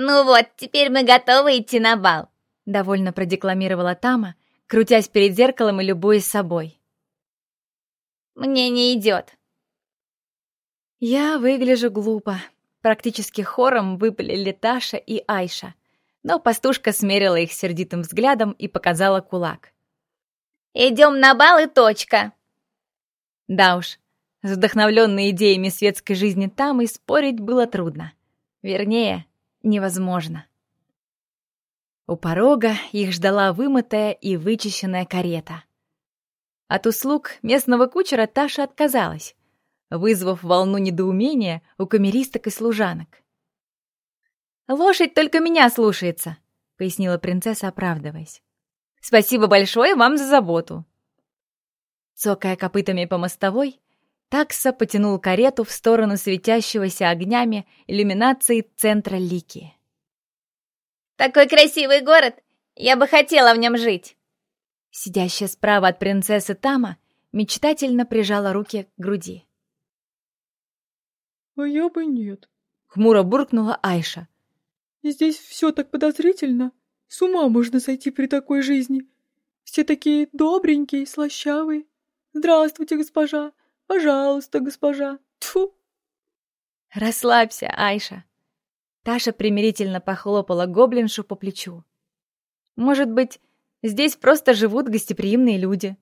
«Ну вот, теперь мы готовы идти на бал», — довольно продекламировала Тама, крутясь перед зеркалом и любуясь собой. «Мне не идет». Я выгляжу глупо. Практически хором выпалили Таша и Айша, но пастушка смерила их сердитым взглядом и показала кулак. «Идем на бал и точка!» Да уж, с вдохновленной идеями светской жизни там и спорить было трудно. Вернее, невозможно. У порога их ждала вымытая и вычищенная карета. От услуг местного кучера Таша отказалась, вызвав волну недоумения у камеристок и служанок. «Лошадь только меня слушается», — пояснила принцесса, оправдываясь. «Спасибо большое вам за заботу». Цокая копытами по мостовой, Такса потянул карету в сторону светящегося огнями иллюминации центра Лики. «Такой красивый город! Я бы хотела в нем жить!» Сидящая справа от принцессы Тама мечтательно прижала руки к груди. «А я бы нет», — хмуро буркнула Айша. «Здесь все так подозрительно. С ума можно сойти при такой жизни. Все такие добренькие, слащавые. Здравствуйте, госпожа. Пожалуйста, госпожа. Тьфу!» «Расслабься, Айша!» Таша примирительно похлопала гоблиншу по плечу. «Может быть, здесь просто живут гостеприимные люди?»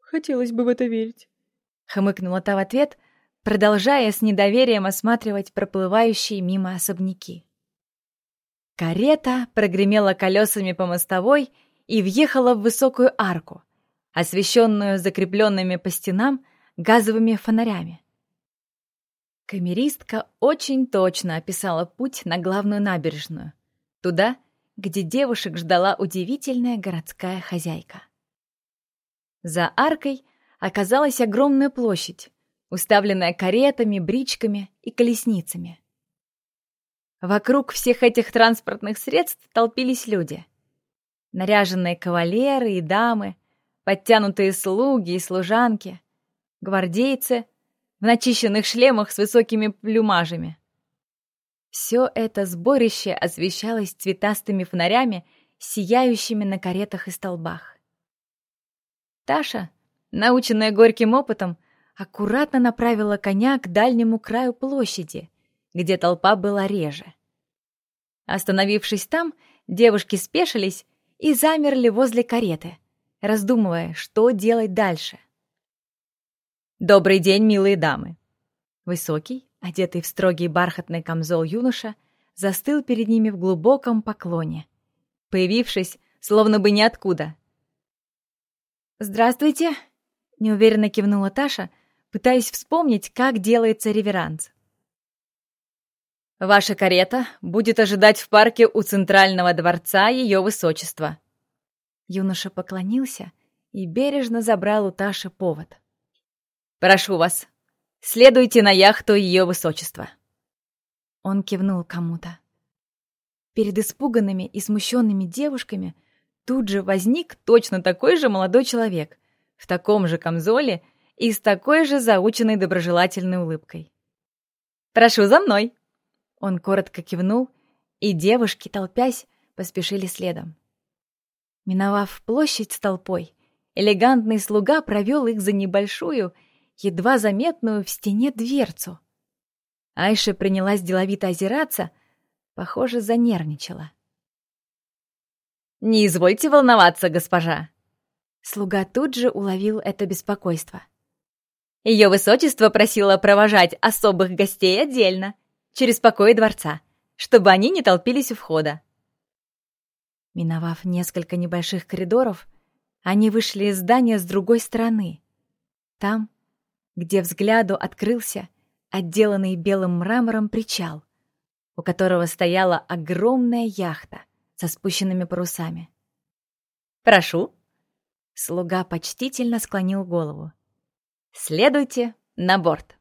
«Хотелось бы в это верить», — хмыкнула та в ответ, продолжая с недоверием осматривать проплывающие мимо особняки. Карета прогремела колесами по мостовой и въехала в высокую арку, освещенную закрепленными по стенам газовыми фонарями. Камеристка очень точно описала путь на главную набережную, туда, где девушек ждала удивительная городская хозяйка. За аркой оказалась огромная площадь, уставленная каретами, бричками и колесницами. Вокруг всех этих транспортных средств толпились люди. Наряженные кавалеры и дамы, подтянутые слуги и служанки, гвардейцы в начищенных шлемах с высокими плюмажами. Все это сборище освещалось цветастыми фонарями, сияющими на каретах и столбах. Таша, наученная горьким опытом, аккуратно направила коня к дальнему краю площади, где толпа была реже. Остановившись там, девушки спешились и замерли возле кареты, раздумывая, что делать дальше. «Добрый день, милые дамы!» Высокий, одетый в строгий бархатный камзол юноша, застыл перед ними в глубоком поклоне, появившись, словно бы ниоткуда. «Здравствуйте!» — неуверенно кивнула Таша, пытаясь вспомнить, как делается реверанс. «Ваша карета будет ожидать в парке у Центрального дворца Ее Высочества», Юноша поклонился и бережно забрал у Таши повод. «Прошу вас, следуйте на яхту Ее Высочества!» Он кивнул кому-то. Перед испуганными и смущенными девушками тут же возник точно такой же молодой человек, в таком же камзоле и с такой же заученной доброжелательной улыбкой. «Прошу за мной!» Он коротко кивнул, и девушки, толпясь, поспешили следом. Миновав площадь с толпой, элегантный слуга провел их за небольшую, едва заметную в стене дверцу. Айша принялась деловито озираться, похоже, занервничала. «Не извольте волноваться, госпожа!» Слуга тут же уловил это беспокойство. Ее высочество просило провожать особых гостей отдельно, через покои дворца, чтобы они не толпились у входа. Миновав несколько небольших коридоров, они вышли из здания с другой стороны. Там, где взгляду открылся отделанный белым мрамором причал, у которого стояла огромная яхта со спущенными парусами. «Прошу!» Слуга почтительно склонил голову. «Следуйте на борт!»